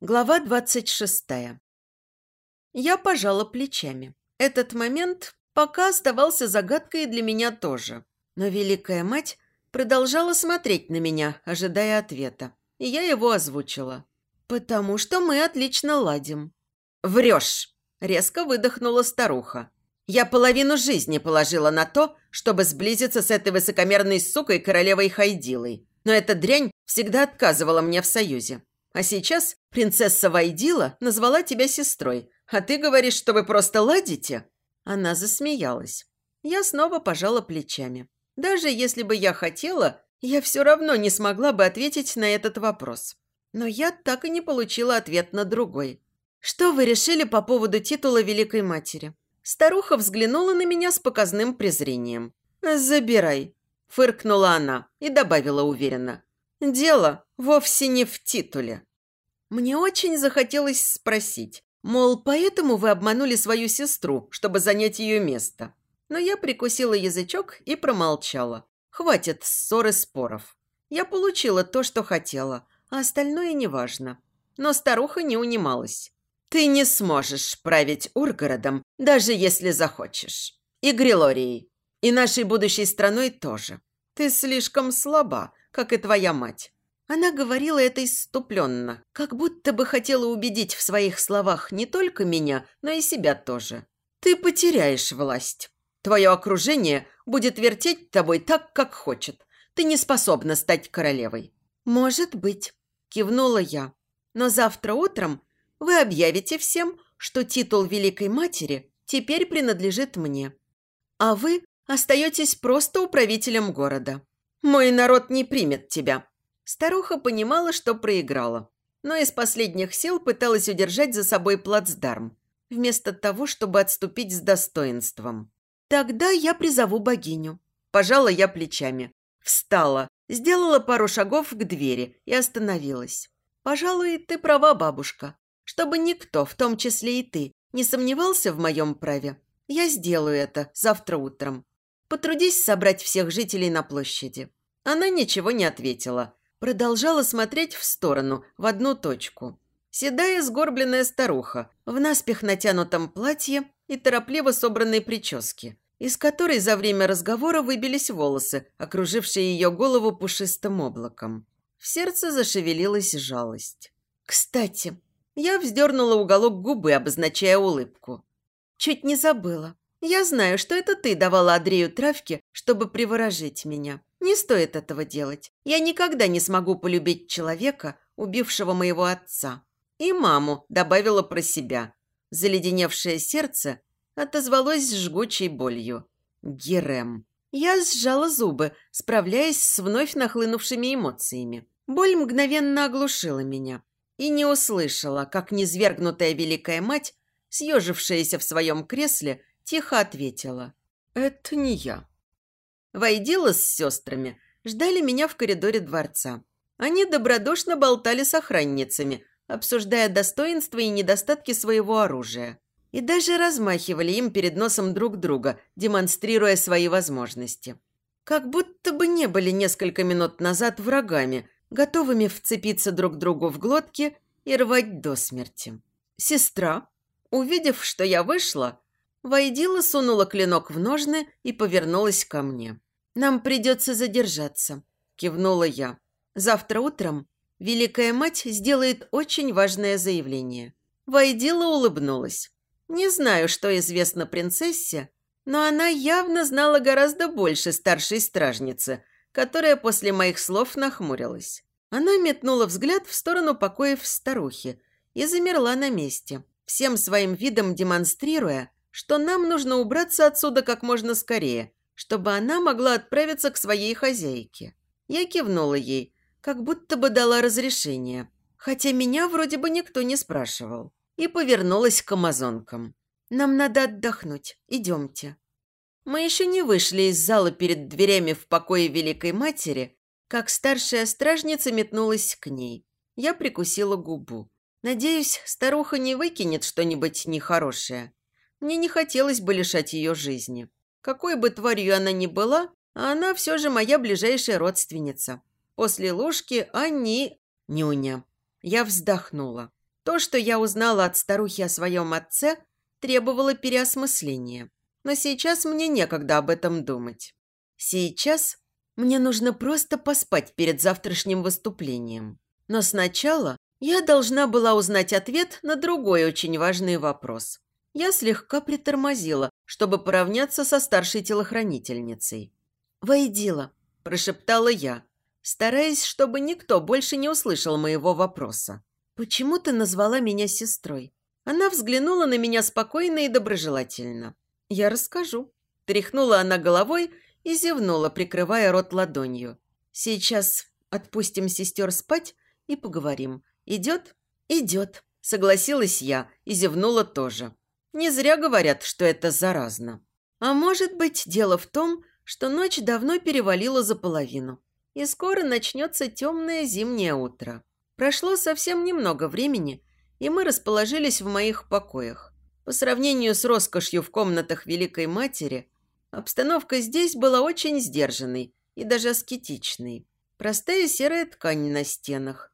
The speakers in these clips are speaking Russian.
Глава двадцать шестая. Я пожала плечами. Этот момент пока оставался загадкой для меня тоже. Но Великая Мать продолжала смотреть на меня, ожидая ответа. И я его озвучила. «Потому что мы отлично ладим». «Врешь!» – резко выдохнула старуха. «Я половину жизни положила на то, чтобы сблизиться с этой высокомерной сукой королевой Хайдилой. Но эта дрянь всегда отказывала мне в союзе. А сейчас принцесса Вайдила назвала тебя сестрой, а ты говоришь, что вы просто ладите?» Она засмеялась. Я снова пожала плечами. Даже если бы я хотела, я все равно не смогла бы ответить на этот вопрос. Но я так и не получила ответ на другой. «Что вы решили по поводу титула Великой Матери?» Старуха взглянула на меня с показным презрением. «Забирай», – фыркнула она и добавила уверенно. «Дело вовсе не в титуле». Мне очень захотелось спросить, мол, поэтому вы обманули свою сестру, чтобы занять ее место. Но я прикусила язычок и промолчала. Хватит ссоры споров. Я получила то, что хотела, а остальное неважно. Но старуха не унималась. Ты не сможешь править Ургородом, даже если захочешь. И Грилорией. И нашей будущей страной тоже. Ты слишком слаба, как и твоя мать. Она говорила это иступленно, как будто бы хотела убедить в своих словах не только меня, но и себя тоже. «Ты потеряешь власть. Твое окружение будет вертеть тобой так, как хочет. Ты не способна стать королевой». «Может быть», – кивнула я. «Но завтра утром вы объявите всем, что титул Великой Матери теперь принадлежит мне. А вы остаетесь просто управителем города. Мой народ не примет тебя, Старуха понимала, что проиграла, но из последних сил пыталась удержать за собой плацдарм, вместо того, чтобы отступить с достоинством. «Тогда я призову богиню». Пожала я плечами. Встала, сделала пару шагов к двери и остановилась. «Пожалуй, ты права, бабушка. Чтобы никто, в том числе и ты, не сомневался в моем праве, я сделаю это завтра утром. Потрудись собрать всех жителей на площади». Она ничего не ответила, продолжала смотреть в сторону, в одну точку. Седая сгорбленная старуха в наспех натянутом платье и торопливо собранной прическе, из которой за время разговора выбились волосы, окружившие ее голову пушистым облаком. В сердце зашевелилась жалость. «Кстати, я вздернула уголок губы, обозначая улыбку. Чуть не забыла. Я знаю, что это ты давала Андрею травки, чтобы приворожить меня. Не стоит этого делать. Я никогда не смогу полюбить человека, убившего моего отца. И маму добавила про себя. Заледеневшее сердце отозвалось жгучей болью. Герем. Я сжала зубы, справляясь с вновь нахлынувшими эмоциями. Боль мгновенно оглушила меня. И не услышала, как низвергнутая великая мать, съежившаяся в своем кресле, тихо ответила. «Это не я». Войдила с сестрами, ждали меня в коридоре дворца. Они добродушно болтали с охранницами, обсуждая достоинства и недостатки своего оружия. И даже размахивали им перед носом друг друга, демонстрируя свои возможности. Как будто бы не были несколько минут назад врагами, готовыми вцепиться друг другу в глотки и рвать до смерти. Сестра, увидев, что я вышла, Войдила сунула клинок в ножны и повернулась ко мне. «Нам придется задержаться», – кивнула я. «Завтра утром Великая Мать сделает очень важное заявление». Войдила улыбнулась. «Не знаю, что известно принцессе, но она явно знала гораздо больше старшей стражницы, которая после моих слов нахмурилась. Она метнула взгляд в сторону покоев старухи и замерла на месте, всем своим видом демонстрируя, что нам нужно убраться отсюда как можно скорее, чтобы она могла отправиться к своей хозяйке. Я кивнула ей, как будто бы дала разрешение, хотя меня вроде бы никто не спрашивал, и повернулась к амазонкам. «Нам надо отдохнуть. Идемте». Мы еще не вышли из зала перед дверями в покое Великой Матери, как старшая стражница метнулась к ней. Я прикусила губу. Надеюсь, старуха не выкинет что-нибудь нехорошее. Мне не хотелось бы лишать ее жизни. Какой бы тварью она ни была, она все же моя ближайшая родственница. После ложки они... Нюня. Я вздохнула. То, что я узнала от старухи о своем отце, требовало переосмысления. Но сейчас мне некогда об этом думать. Сейчас мне нужно просто поспать перед завтрашним выступлением. Но сначала я должна была узнать ответ на другой очень важный вопрос. Я слегка притормозила, чтобы поравняться со старшей телохранительницей. «Войдила», – прошептала я, стараясь, чтобы никто больше не услышал моего вопроса. «Почему ты назвала меня сестрой?» Она взглянула на меня спокойно и доброжелательно. «Я расскажу». Тряхнула она головой и зевнула, прикрывая рот ладонью. «Сейчас отпустим сестер спать и поговорим. Идет?» «Идет», – согласилась я и зевнула тоже. Не зря говорят, что это заразно. А может быть, дело в том, что ночь давно перевалила за половину, и скоро начнется темное зимнее утро. Прошло совсем немного времени, и мы расположились в моих покоях. По сравнению с роскошью в комнатах Великой Матери, обстановка здесь была очень сдержанной и даже аскетичной. Простая серая ткань на стенах,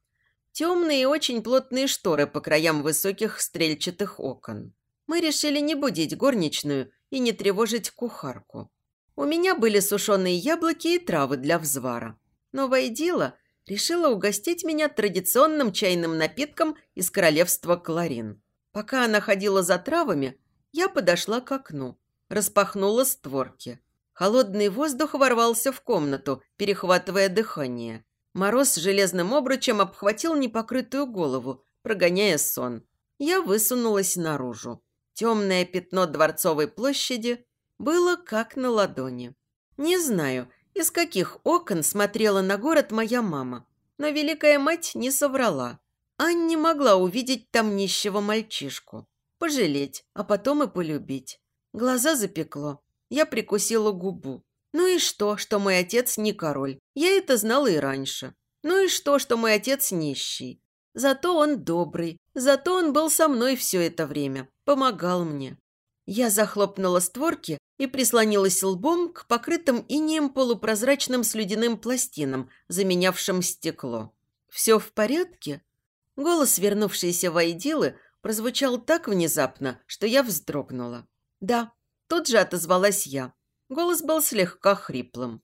темные и очень плотные шторы по краям высоких стрельчатых окон. Мы решили не будить горничную и не тревожить кухарку. У меня были сушеные яблоки и травы для взвара. Но Вайдила решила угостить меня традиционным чайным напитком из королевства Кларин. Пока она ходила за травами, я подошла к окну, распахнула створки. Холодный воздух ворвался в комнату, перехватывая дыхание. Мороз железным обручем обхватил непокрытую голову, прогоняя сон. Я высунулась наружу. Темное пятно Дворцовой площади было как на ладони. Не знаю, из каких окон смотрела на город моя мама. Но Великая Мать не соврала. Анне могла увидеть там нищего мальчишку. Пожалеть, а потом и полюбить. Глаза запекло. Я прикусила губу. Ну и что, что мой отец не король? Я это знала и раньше. Ну и что, что мой отец нищий? Зато он добрый. Зато он был со мной все это время. Помогал мне. Я захлопнула створки и прислонилась лбом к покрытым инеем полупрозрачным слюдяным пластинам, заменявшим стекло. «Все в порядке?» Голос вернувшейся Вайдилы прозвучал так внезапно, что я вздрогнула. «Да», тут же отозвалась я. Голос был слегка хриплым.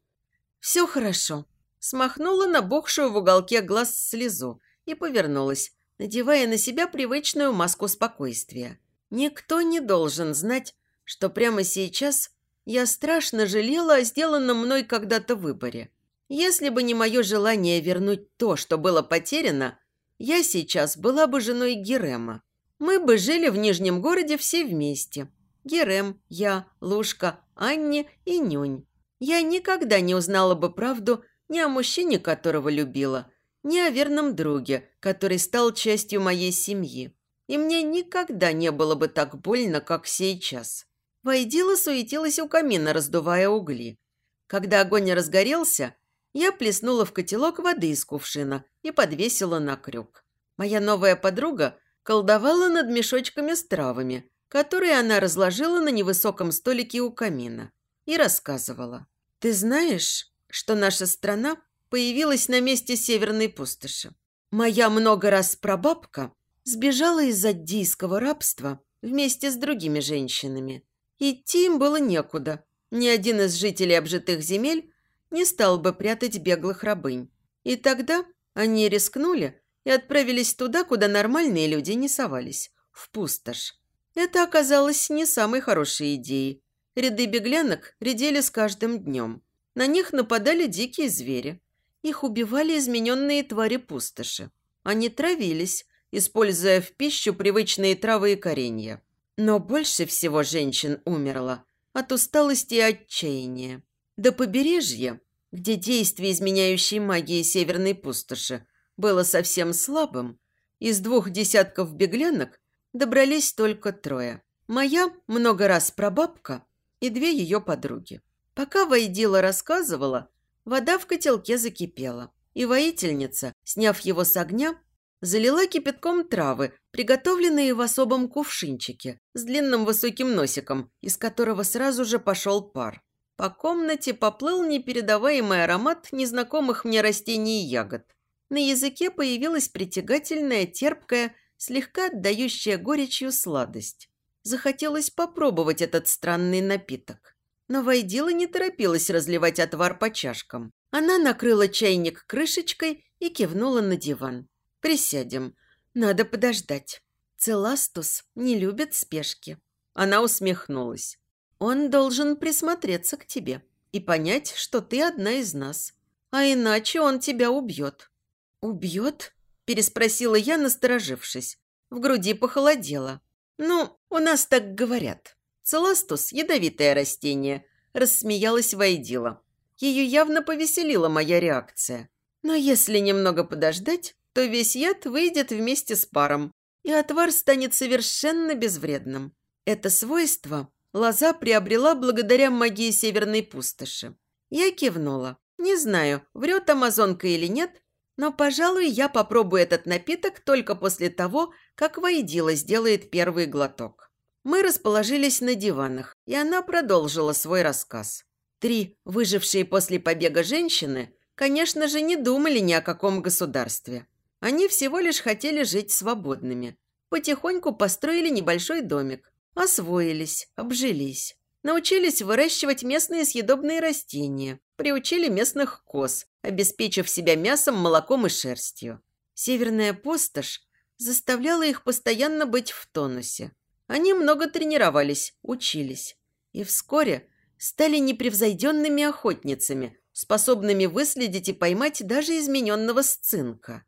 «Все хорошо». Смахнула набухшую в уголке глаз слезу и повернулась, надевая на себя привычную маску спокойствия. Никто не должен знать, что прямо сейчас я страшно жалела о сделанном мной когда-то выборе. Если бы не мое желание вернуть то, что было потеряно, я сейчас была бы женой Герема. Мы бы жили в Нижнем городе все вместе. Герем, я, Лушка, Анне и Нюнь. Я никогда не узнала бы правду ни о мужчине, которого любила, ни о верном друге, который стал частью моей семьи и мне никогда не было бы так больно, как сейчас. Войдила суетилась у камина, раздувая угли. Когда огонь разгорелся, я плеснула в котелок воды из кувшина и подвесила на крюк. Моя новая подруга колдовала над мешочками с травами, которые она разложила на невысоком столике у камина, и рассказывала. «Ты знаешь, что наша страна появилась на месте северной пустоши? Моя много раз прабабка Сбежала из аддийского рабства вместе с другими женщинами. Идти им было некуда. Ни один из жителей обжитых земель не стал бы прятать беглых рабынь. И тогда они рискнули и отправились туда, куда нормальные люди не совались – в пустошь. Это оказалось не самой хорошей идеей. Ряды беглянок редели с каждым днем. На них нападали дикие звери. Их убивали измененные твари пустоши. Они травились, используя в пищу привычные травы и коренья. Но больше всего женщин умерло от усталости и отчаяния. До побережья, где действие изменяющей магии северной пустоши было совсем слабым, из двух десятков беглянок добрались только трое. Моя много раз прабабка и две ее подруги. Пока Вайдила рассказывала, вода в котелке закипела, и воительница, сняв его с огня, Залила кипятком травы, приготовленные в особом кувшинчике, с длинным высоким носиком, из которого сразу же пошел пар. По комнате поплыл непередаваемый аромат незнакомых мне растений и ягод. На языке появилась притягательная, терпкая, слегка отдающая горечью сладость. Захотелось попробовать этот странный напиток. Но Вайдила не торопилась разливать отвар по чашкам. Она накрыла чайник крышечкой и кивнула на диван. «Присядем. Надо подождать. Целастус не любит спешки». Она усмехнулась. «Он должен присмотреться к тебе и понять, что ты одна из нас. А иначе он тебя убьет». «Убьет?» – переспросила я, насторожившись. В груди похолодело. «Ну, у нас так говорят. Целастус – ядовитое растение», – рассмеялась Вайдила. Ее явно повеселила моя реакция. Но если немного подождать, то весь яд выйдет вместе с паром, и отвар станет совершенно безвредным. Это свойство лоза приобрела благодаря магии северной пустоши. Я кивнула. Не знаю, врет амазонка или нет, но, пожалуй, я попробую этот напиток только после того, как Вайдила сделает первый глоток. Мы расположились на диванах, и она продолжила свой рассказ. Три выжившие после побега женщины, конечно же, не думали ни о каком государстве. Они всего лишь хотели жить свободными. Потихоньку построили небольшой домик, освоились, обжились. Научились выращивать местные съедобные растения, приучили местных коз, обеспечив себя мясом, молоком и шерстью. Северная пустошь заставляла их постоянно быть в тонусе. Они много тренировались, учились. И вскоре стали непревзойденными охотницами, способными выследить и поймать даже измененного сцинка.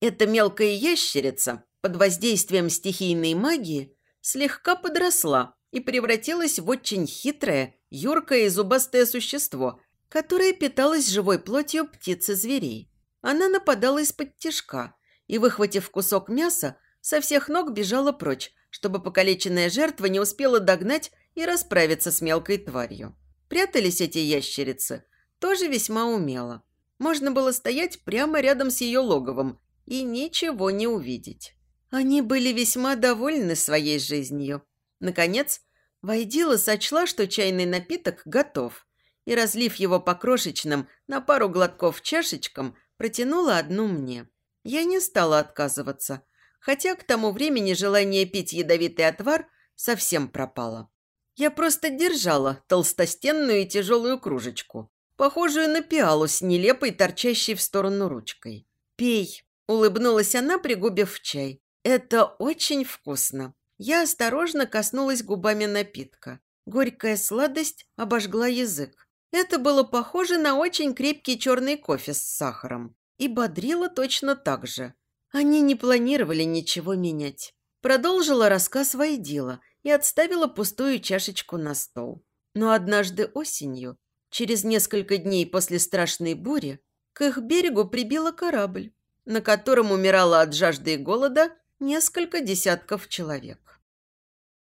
Эта мелкая ящерица под воздействием стихийной магии слегка подросла и превратилась в очень хитрое, юркое и зубастое существо, которое питалось живой плотью птиц и зверей. Она нападала из-под тишка и, выхватив кусок мяса, со всех ног бежала прочь, чтобы покалеченная жертва не успела догнать и расправиться с мелкой тварью. Прятались эти ящерицы тоже весьма умело. Можно было стоять прямо рядом с ее логовом и ничего не увидеть. Они были весьма довольны своей жизнью. Наконец, Вайдила сочла, что чайный напиток готов, и, разлив его по крошечным на пару глотков чашечкам, протянула одну мне. Я не стала отказываться, хотя к тому времени желание пить ядовитый отвар совсем пропало. Я просто держала толстостенную и тяжелую кружечку, похожую на пиалу с нелепой, торчащей в сторону ручкой. «Пей», – улыбнулась она, пригубив чай. «Это очень вкусно». Я осторожно коснулась губами напитка. Горькая сладость обожгла язык. Это было похоже на очень крепкий черный кофе с сахаром. И бодрило точно так же. Они не планировали ничего менять. Продолжила рассказ Вайдила и отставила пустую чашечку на стол. Но однажды осенью, через несколько дней после страшной бури, к их берегу прибило корабль, на котором умирало от жажды и голода несколько десятков человек.